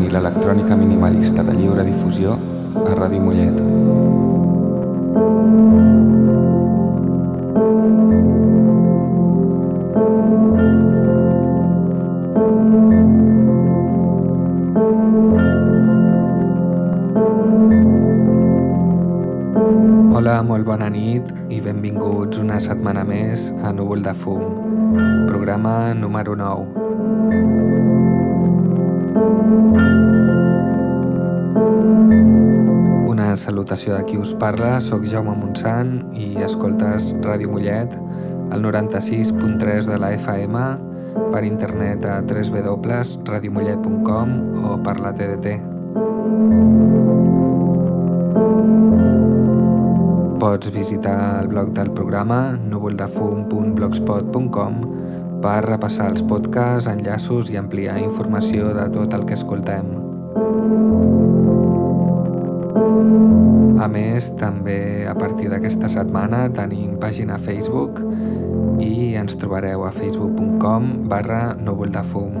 i l'electrònica minimalista de lliure difusió a Ràdio Mollet. Hola, molt bona nit i benvinguts una setmana més a Núvol de Fum, programa número 9. Salutació de qui us parla, sóc Jaume Montsant i escoltes Ràdio Mollet, al 96.3 de la FM, per internet a www.radiomollet.com o per la TDT. Pots visitar el blog del programa núvoldefum.blogspot.com per repassar els podcasts, enllaços i ampliar informació de tot el que escoltem. A més, també a partir d'aquesta setmana tenim pàgina Facebook i ens trobareu a facebook.com barra núvoldefum.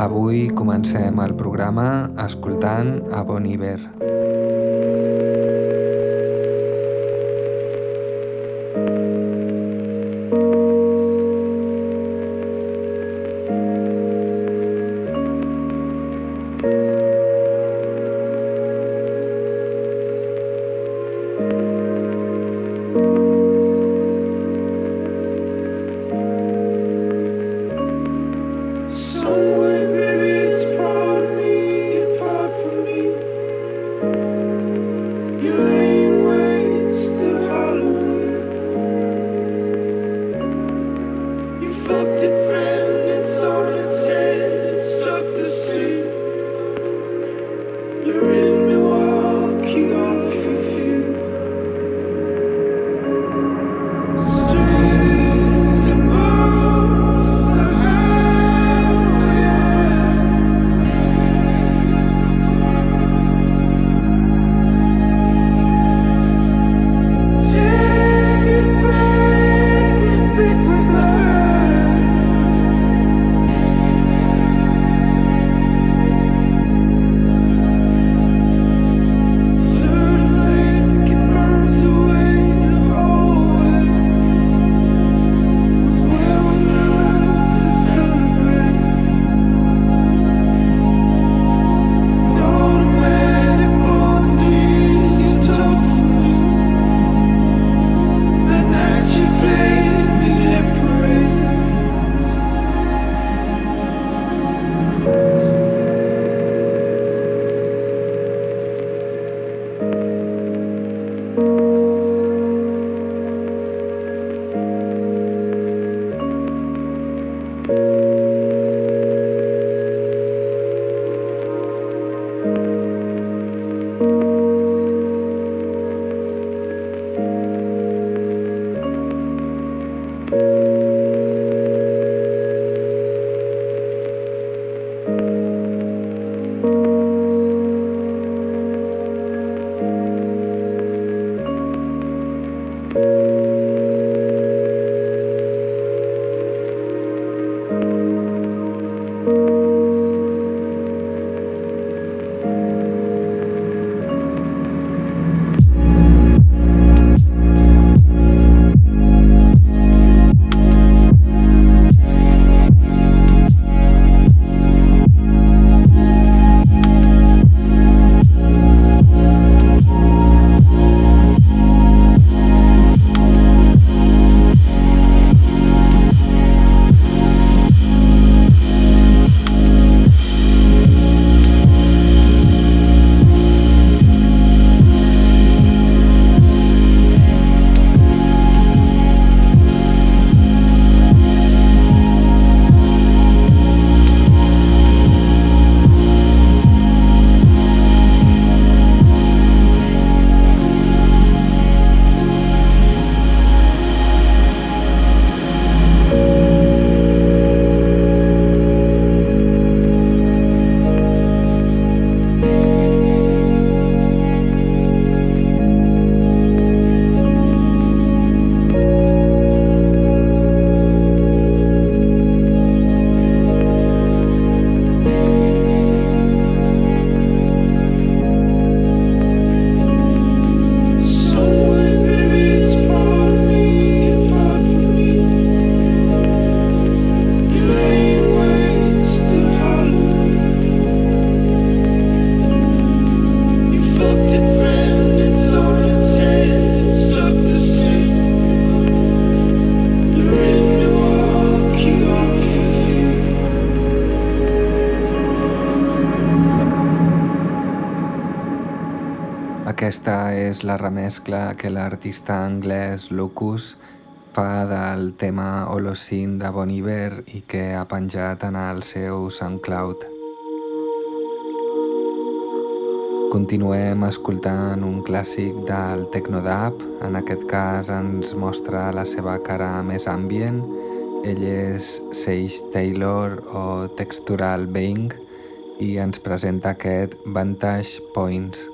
Avui comencem el programa escoltant a Bon Iver. La remescla que l'artista anglès Lucas fa del tema Holocene de Bon Iver i que ha penjat en el seu SoundCloud. Continuem escoltant un clàssic del Tecnodab, en aquest cas ens mostra la seva cara més ambient. Ell és Sage Taylor o Textural Bing i ens presenta aquest Vantage Points.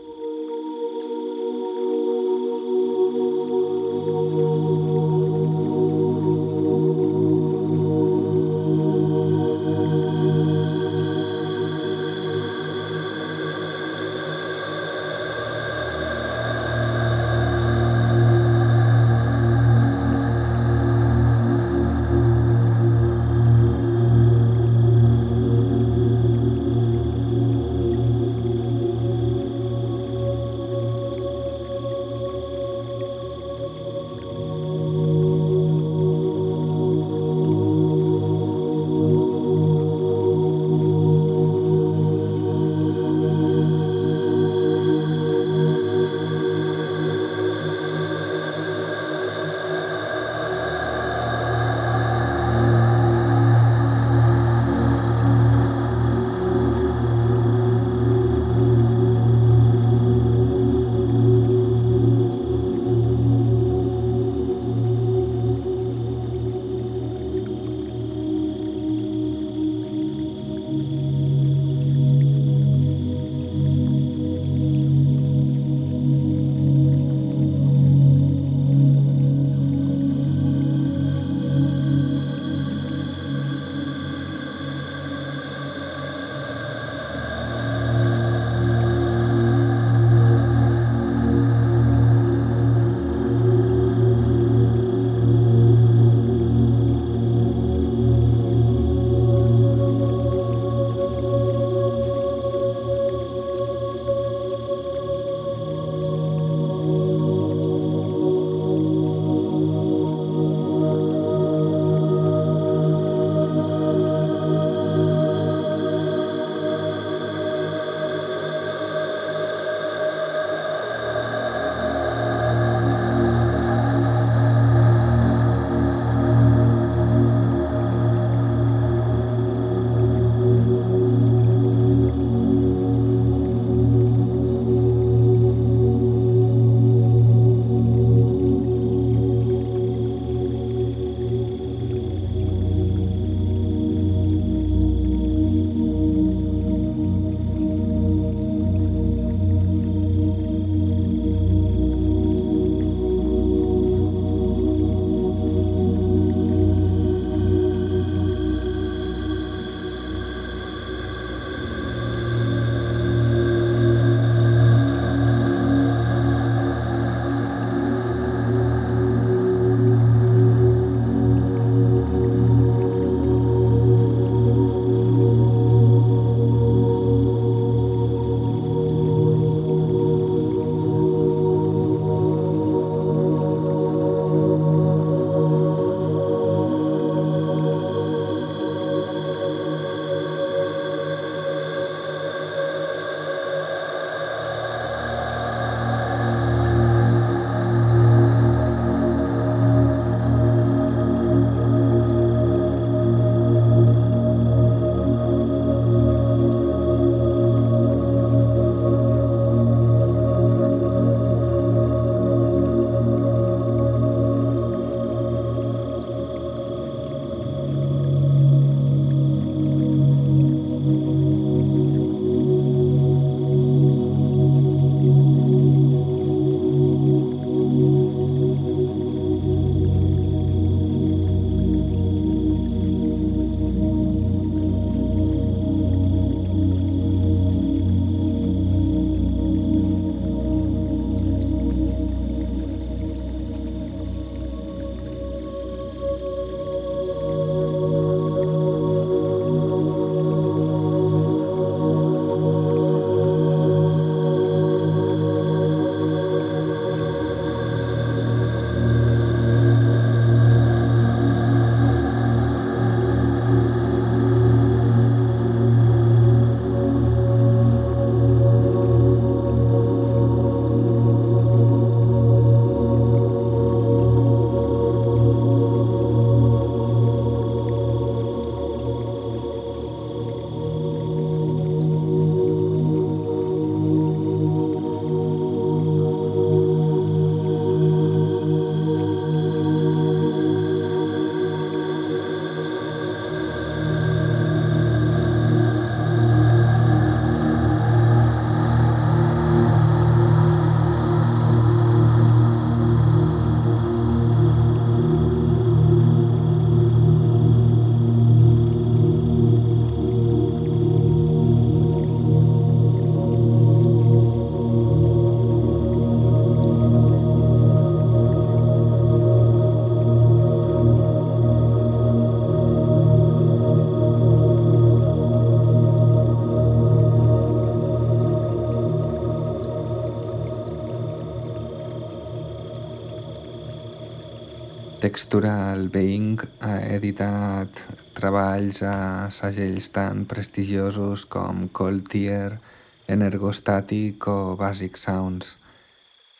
Textural Being ha editat treballs a segells tan prestigiosos com Cold Tear, Energostatic o Basic Sounds.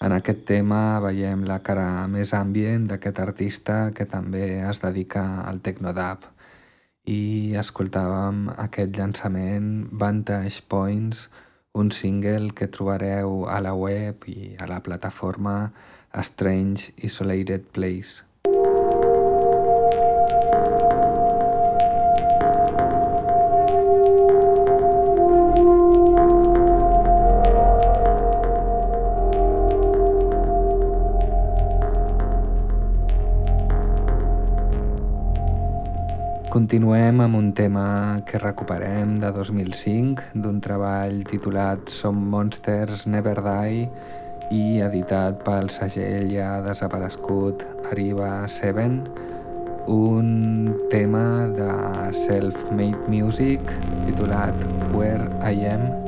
En aquest tema veiem la cara més ambient d'aquest artista que també es dedica al Tecnodab i escoltàvem aquest llançament Vantage Points, un single que trobareu a la web i a la plataforma Strange Isolated Place. Continuem amb un tema que recuperem de 2005 d'un treball titulat Some Monsters Never Die i editat pel segell ja desaparegut Arriba 7 un tema de self-made music titulat Where I Am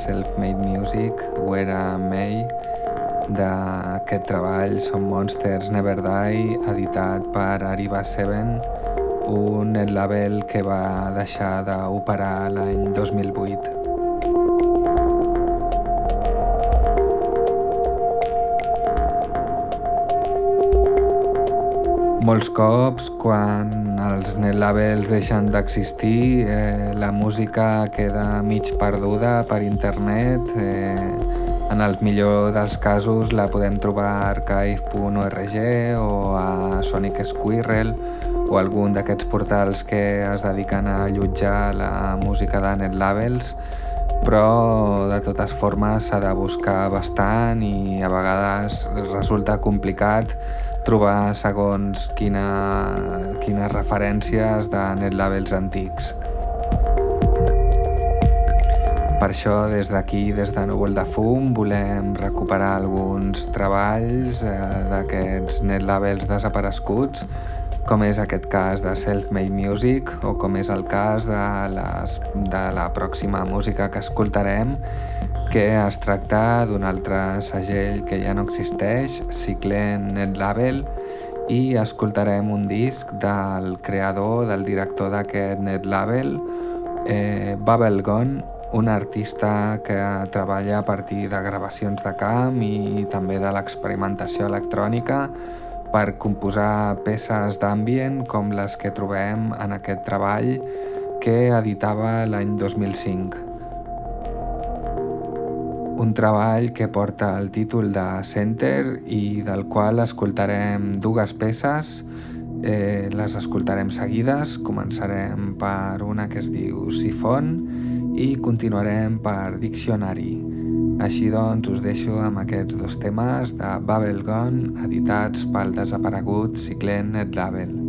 Self-Made Music, Where May, d'aquest treball Some Monsters Never Die, editat per Arriba 7, un label que va deixar d'operar l'any 2008. Molts cops, quan els net labels deixen d'existir, eh, la música queda mig perduda per internet, eh, en el millor dels casos la podem trobar a archive.org o a Sonic Squirrel o algun d'aquests portals que es dediquen a allotjar la música de net labels, però de totes formes s'ha de buscar bastant i a vegades resulta complicat trobar segons quina, quines referències de netlabels antics. Per això, des d'aquí, des de Núvol de Fum, volem recuperar alguns treballs eh, d'aquests netlabels desapareguts com és aquest cas de Self-Made Music o com és el cas de, les, de la pròxima música que escoltarem que es tracta d'un altre segell que ja no existeix, Ciclen Net Label, i escoltarem un disc del creador, del director d'aquest Net Label, eh, Babel un artista que treballa a partir de gravacions de camp i també de l'experimentació electrònica, per composar peces d'ambient com les que trobem en aquest treball que editava l'any 2005. Un treball que porta el títol de Center i del qual escoltarem dues peces, eh, les escoltarem seguides, començarem per una que es diu Sifon i continuarem per Diccionari. Així doncs, us deixo amb aquests dos temes de Babel Gone, editats pel desaparegut Ciclen Net Label.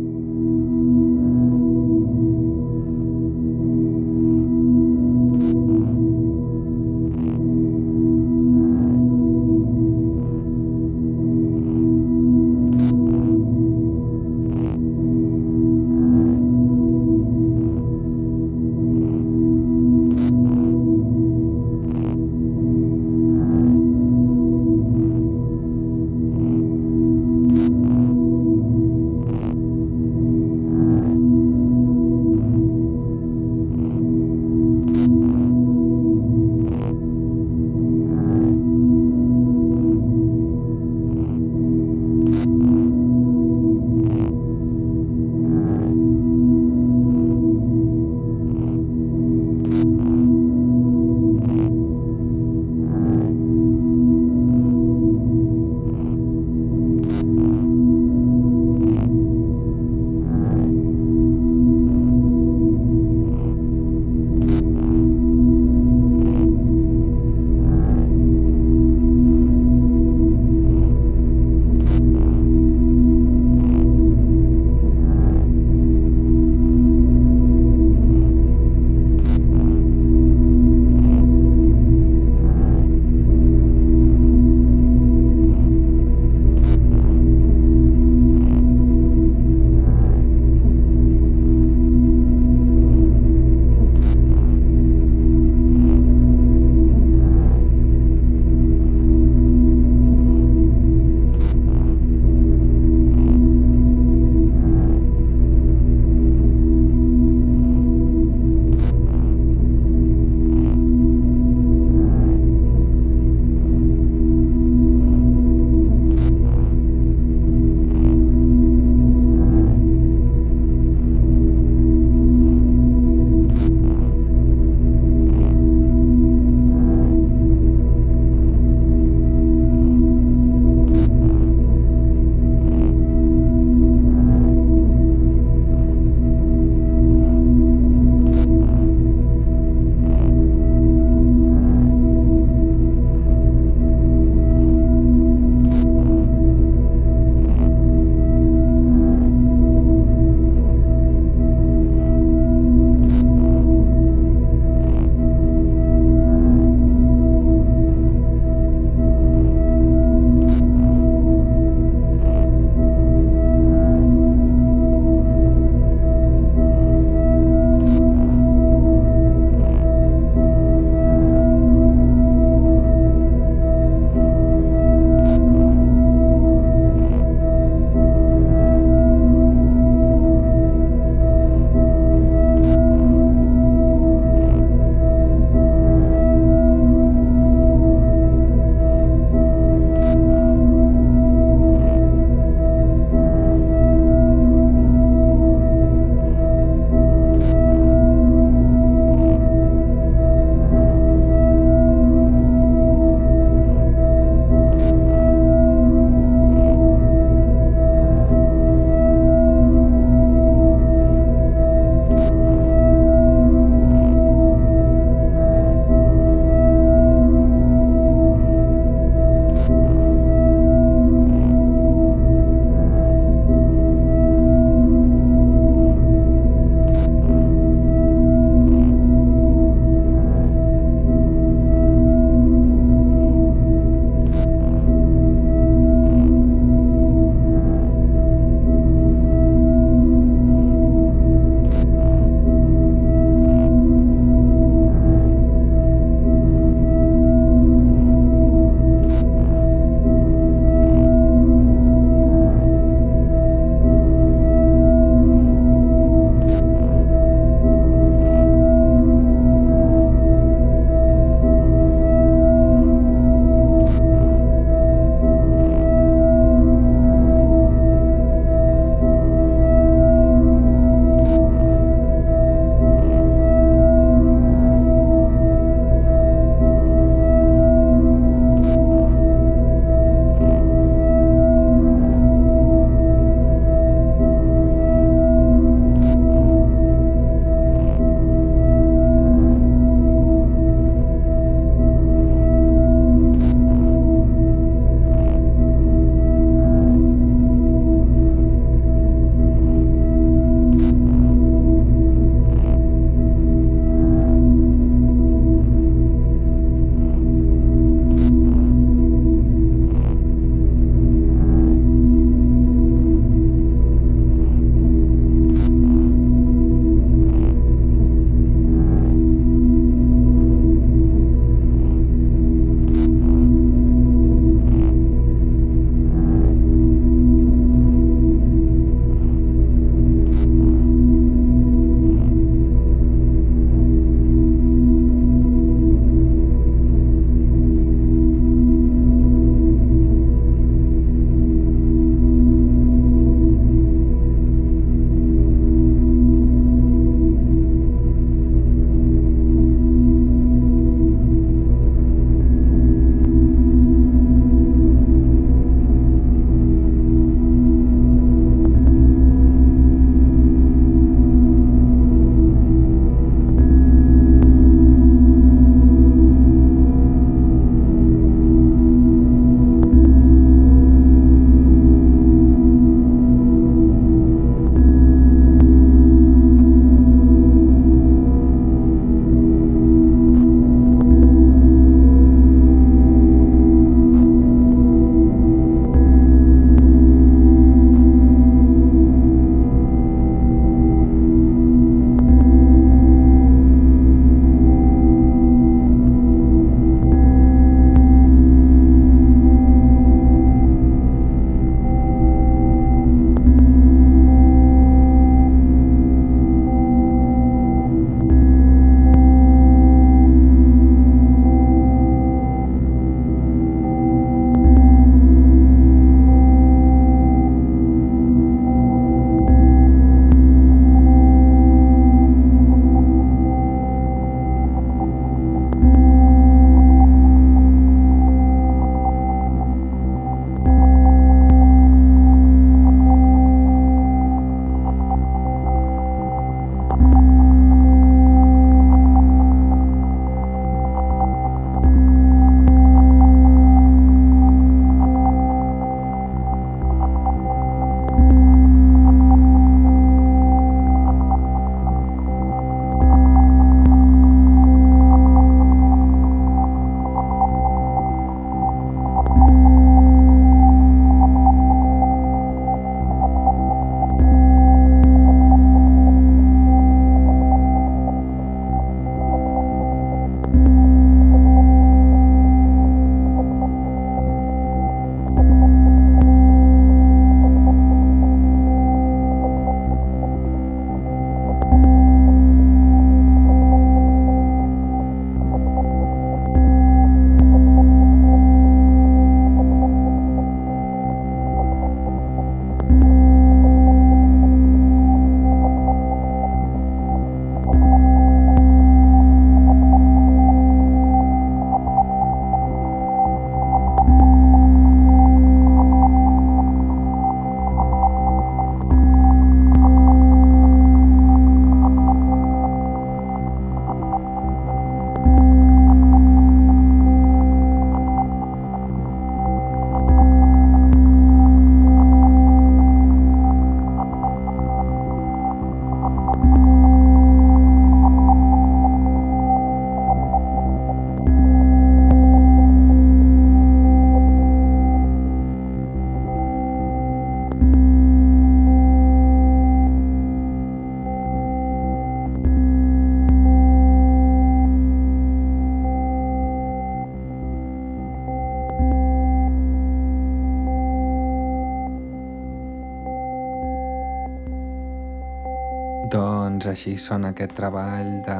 Doncs així sona aquest treball de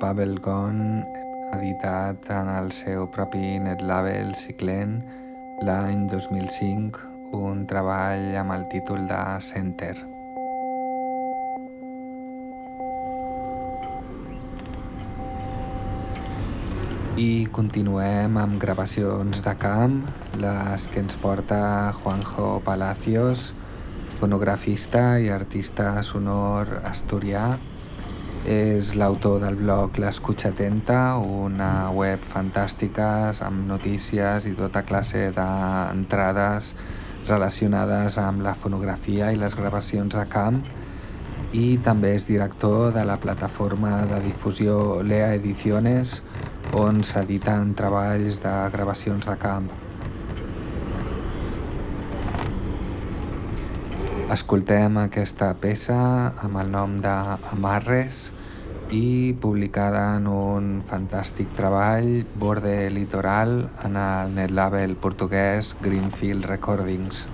Pavel Gon editat en el seu propi netlabel Ciclen l'any 2005, un treball amb el títol de Center. I continuem amb gravacions de camp, les que ens porta Juanjo Palacios, fonografista i artista sonor asturià. És l'autor del blog L'Escucha Atenta, una web fantàstica amb notícies i tota classe d'entrades relacionades amb la fonografia i les gravacions de camp i també és director de la plataforma de difusió Lea Ediciones, on s'editen treballs de gravacions de camp. Escoltem aquesta peça amb el nom d'Amarres i publicada en un fantàstic treball Borde Litoral en el netlabel portuguès Greenfield Recordings.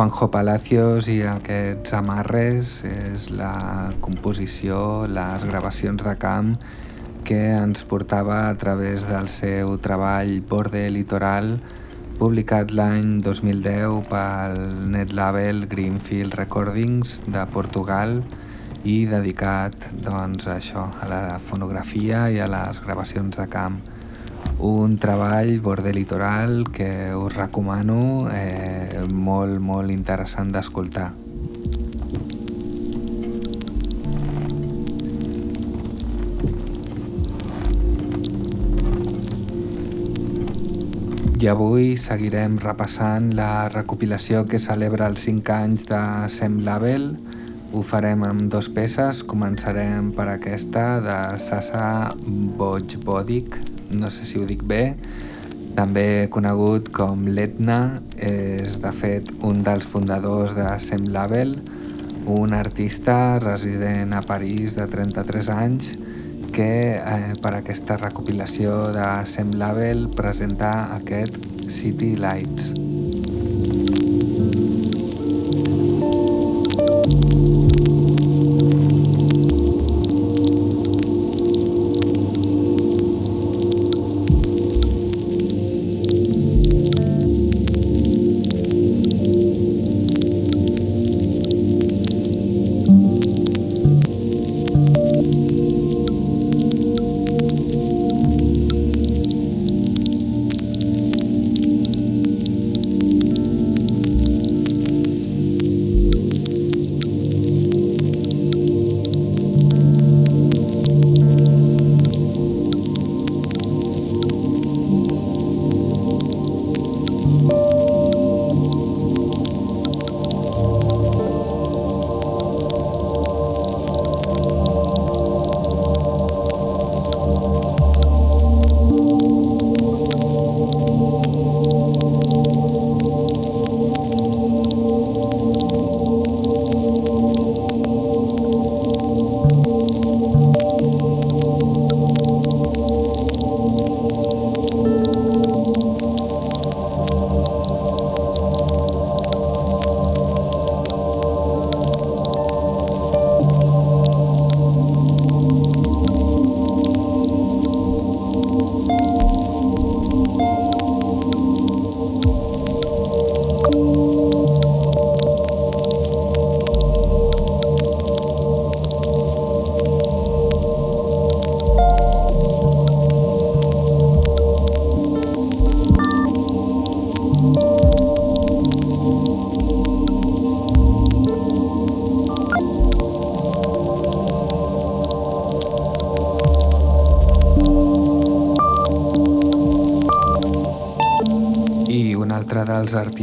Juanjo Palacios i aquests amarres és la composició, les gravacions de camp que ens portava a través del seu treball Borde Litoral publicat l'any 2010 pel netlabel Greenfield Recordings de Portugal i dedicat doncs, a això, a la fonografia i a les gravacions de camp un treball Border Litoral que us recomano eh, molt, molt interessant d'escoltar. I avui seguirem repassant la recopilació que celebra els 5 anys de Sem Label. Ho farem amb dos peces, començarem per aquesta de Sasa Bojbodic, no sé si ho dic bé, també conegut com l'Etna, és de fet un dels fundadors de Sem Label, un artista resident a París de 33 anys que eh, per aquesta recopilació de Sem Label presenta aquest City Lights.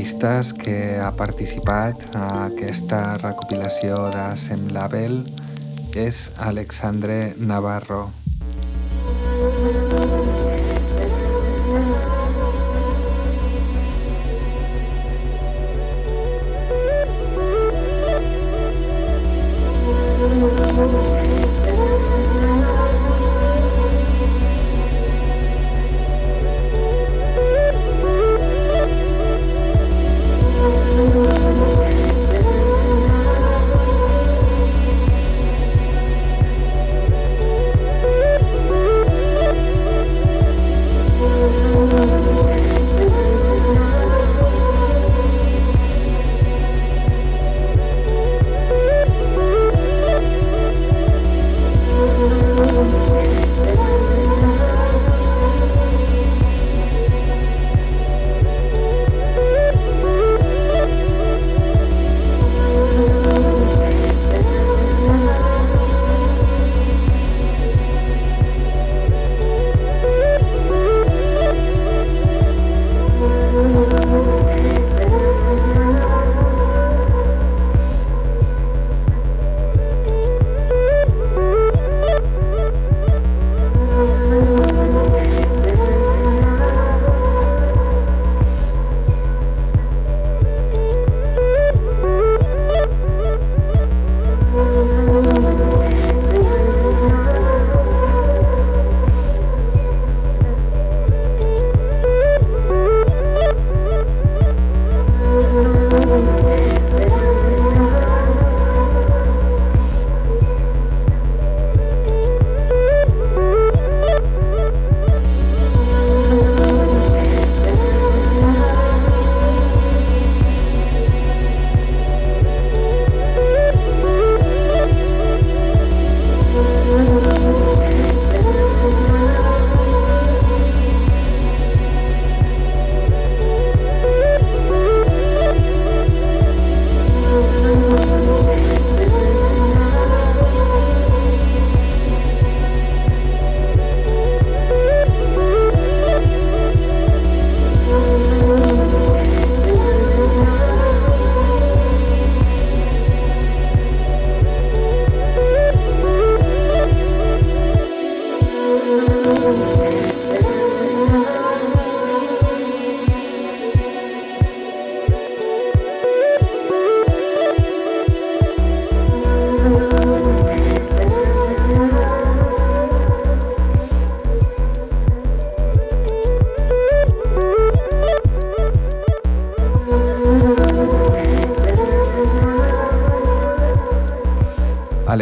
Artistes que ha participat a aquesta recopilació de Sem Label és Alexandre Navarro.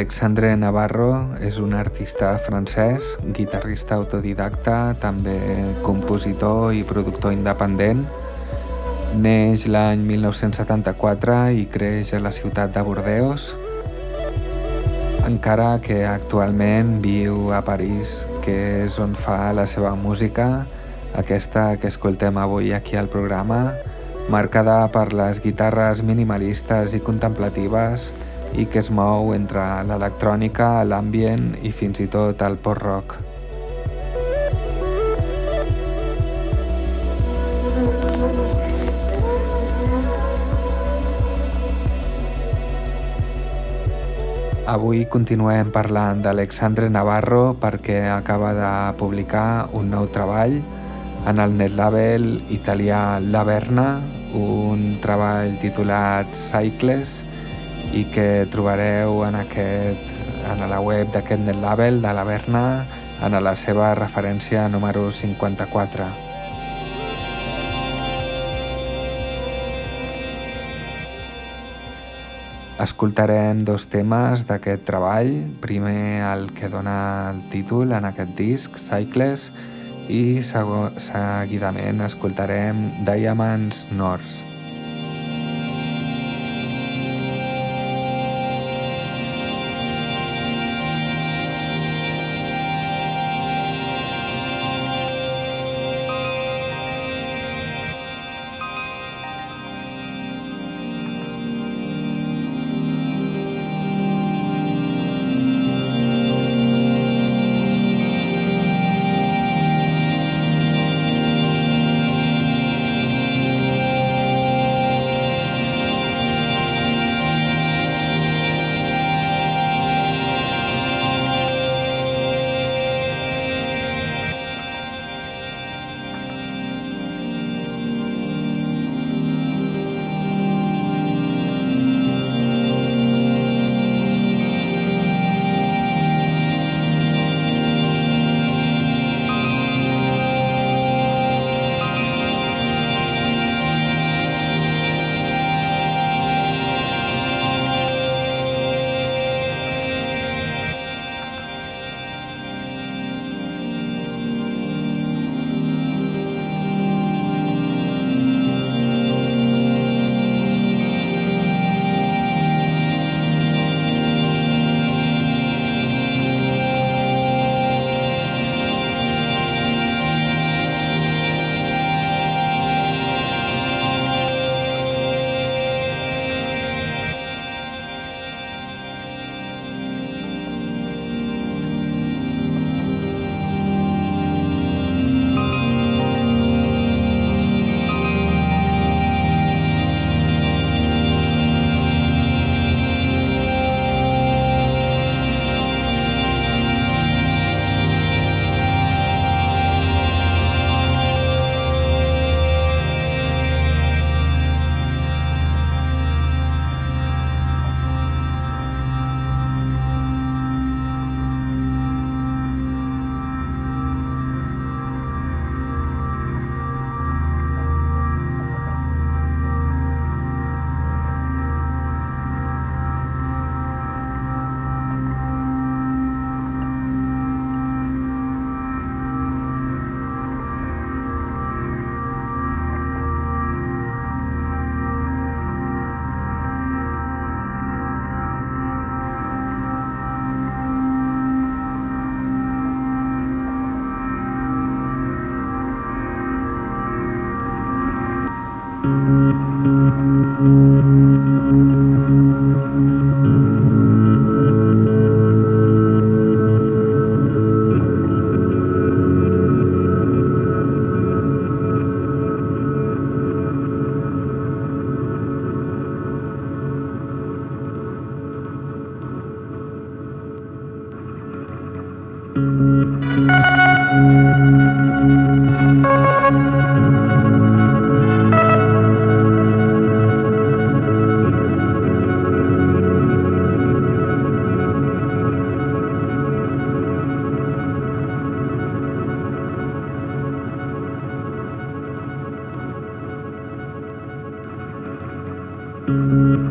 Alexandre Navarro és un artista francès, guitarrista autodidacta, també compositor i productor independent. Neix l'any 1974 i creix a la ciutat de Bordeus, encara que actualment viu a París, que és on fa la seva música, aquesta que escoltem avui aquí al programa, marcada per les guitarres minimalistes i contemplatives, i que es mou entre l'electrònica, l'ambient i fins i tot el post-rock. Avui continuem parlant d'Alexandre Navarro perquè acaba de publicar un nou treball en el netlabel italià Laverna, un treball titulat Cycles, i que trobareu en, aquest, en la web d'aquest netlabel de la Berna en la seva referència número 54. Escoltarem dos temes d'aquest treball, primer el que dona el títol en aquest disc, Cycles, i seguidament escoltarem Diamonds North. Mm-hmm.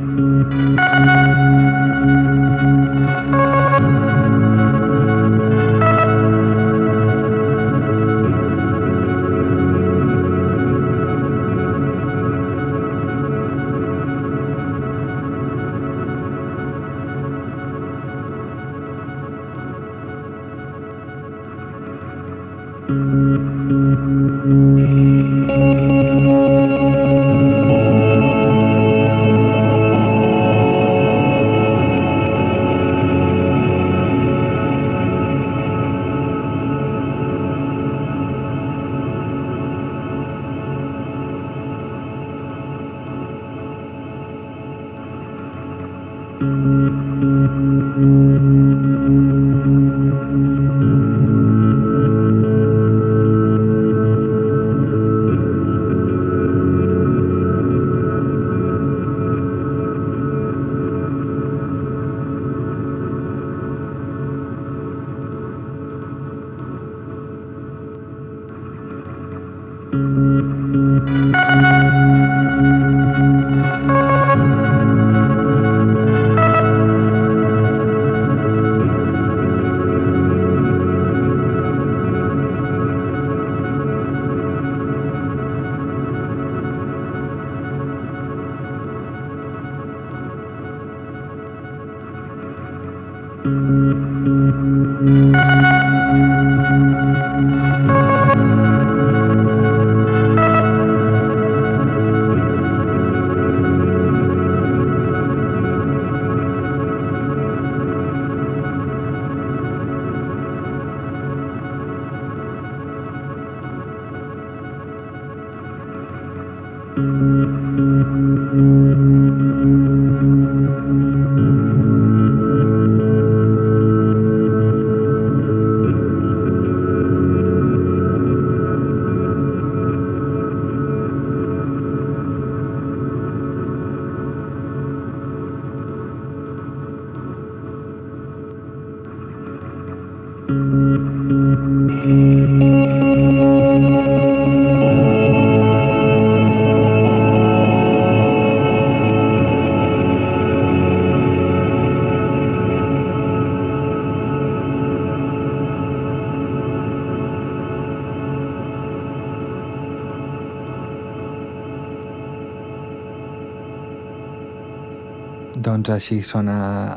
Doncs així sona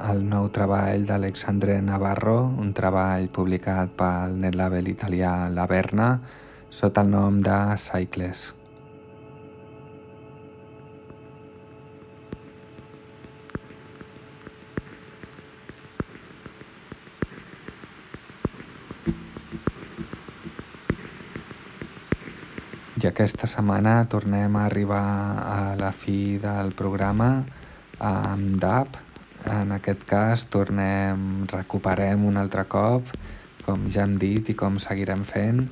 el nou treball d'Alexandre Navarro, un treball publicat pel netlabel italià Laverna sota el nom de Cycles. I aquesta setmana tornem a arribar a la fi del programa amb DAP. En aquest cas tornem, recuperem un altre cop, com ja hem dit i com seguirem fent,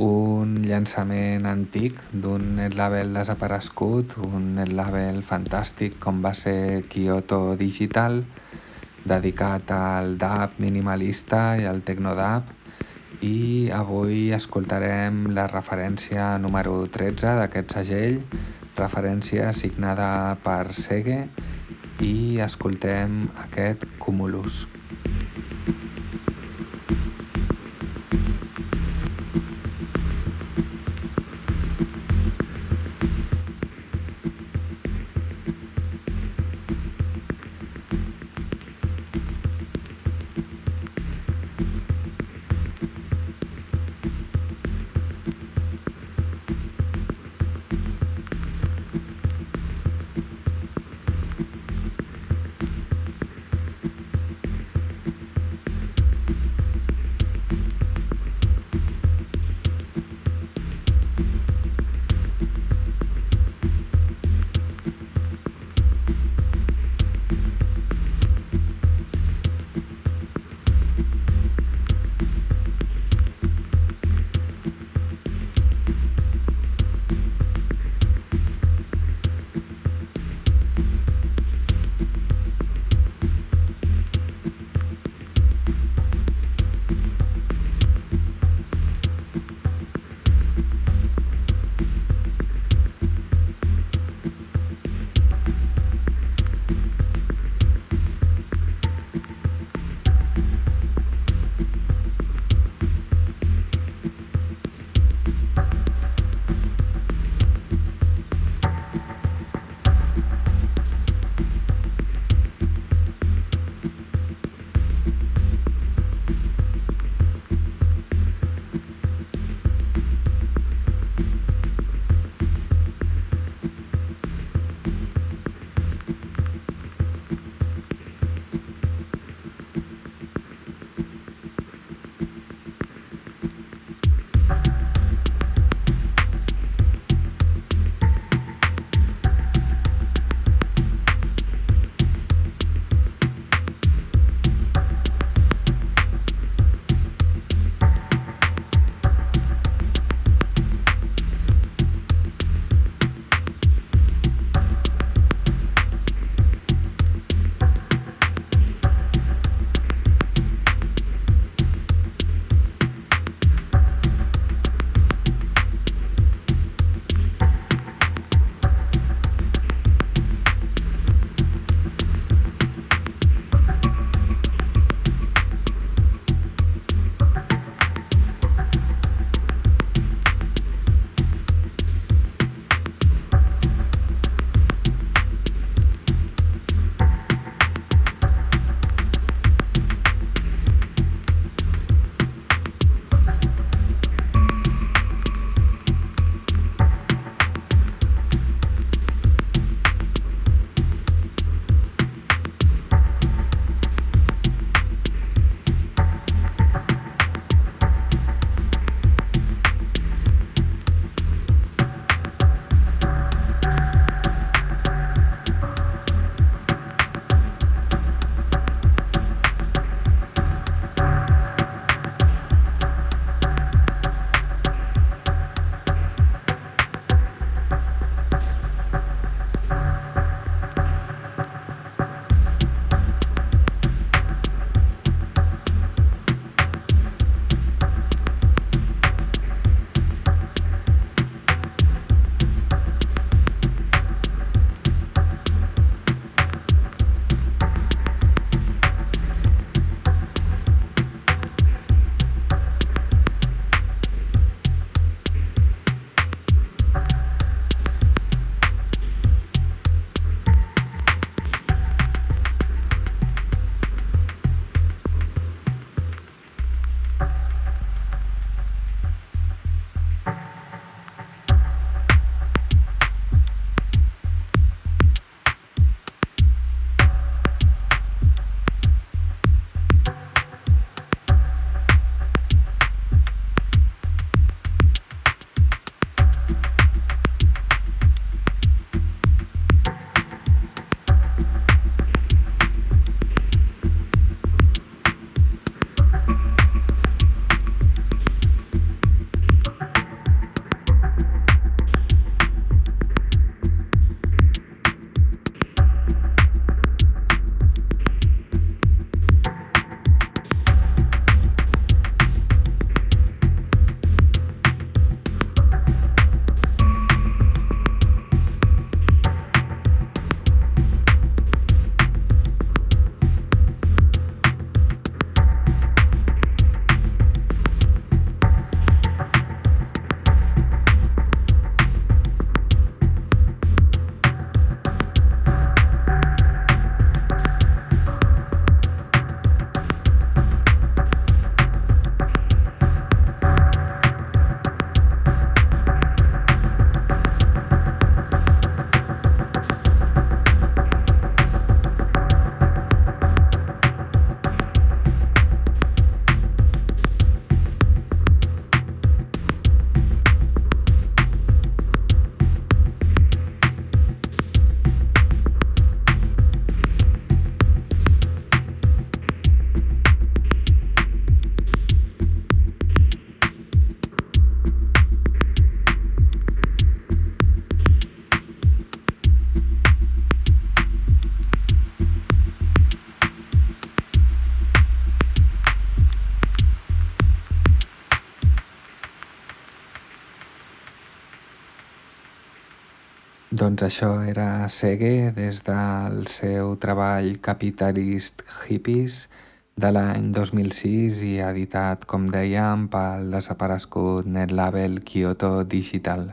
un llançament antic d'un netlabel desaparegut, un netlabel fantàstic com va ser Kyoto Digital, dedicat al DAP minimalista i al Tecnodap, i avui escoltarem la referència número 13 d'aquest segell, referència signada per Sege, i escoltem aquest Cumulus. Doncs això era Segue des del seu treball Capitalist Hippies de l'any 2006 i editat, com dèiem, pel desaparegut netlabel Kyoto Digital.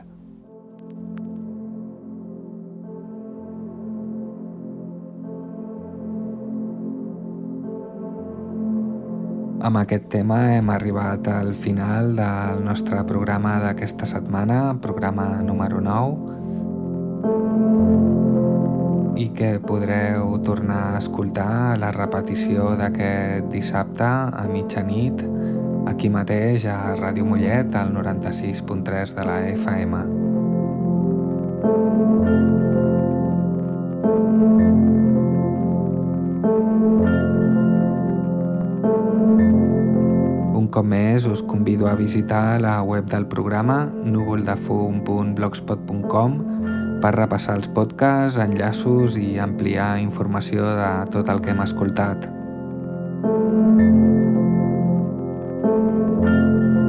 Amb aquest tema hem arribat al final del nostre programa d'aquesta setmana, programa número 9, i que podreu tornar a escoltar la repetició d'aquest dissabte a mitjanit, aquí mateix a Ràdio Mollet, al 96.3 de la FM. cop més us convido a visitar la web del programa núvoldefum.blogspot.com per repassar els podcasts, enllaços i ampliar informació de tot el que hem escoltat.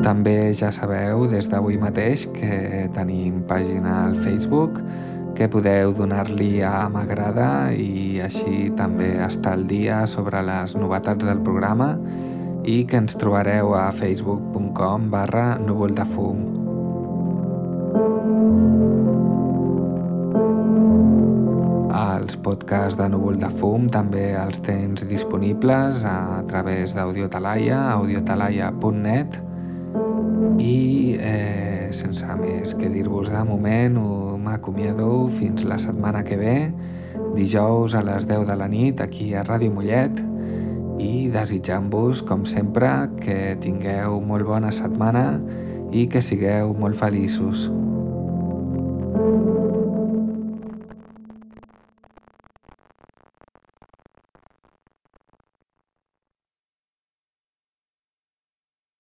També ja sabeu des d'avui mateix que tenim pàgina al Facebook que podeu donar-li a m'agrada i així també estar al dia sobre les novetats del programa i que ens trobareu a facebook.com barra núvol de fum. Podcasts de Núvol de Fum també els tens disponibles a través d'Audiotalaia, audiotalaia.net i eh, sense més que dir-vos de moment m'acomiado fins la setmana que ve, dijous a les 10 de la nit aquí a Ràdio Mollet i desitjant-vos, com sempre, que tingueu molt bona setmana i que sigueu molt feliços. thank you